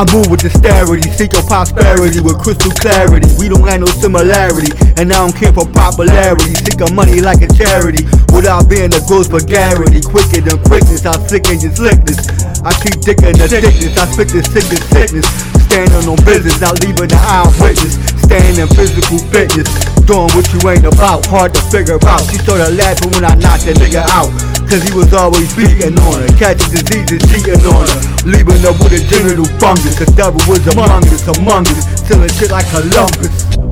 I move with dexterity, seek your prosperity with crystal clarity. We don't have no similarity, and I don't care for popularity. Seek your money like a charity, without being a gross vulgarity. Quicker than quickness, I'm sicken your slickness. I keep digging the thickness, I spit the sickness, sickness. Standing on business, not leaving the eye witness. Staying in physical fitness, doing what you ain't about, hard to figure out. She started laughing when I knocked that nigga out. Cause he was always beating on her, catching diseases, cheating on her, leaving her with a genital fungus. The devil was among us, among us, selling shit like Columbus.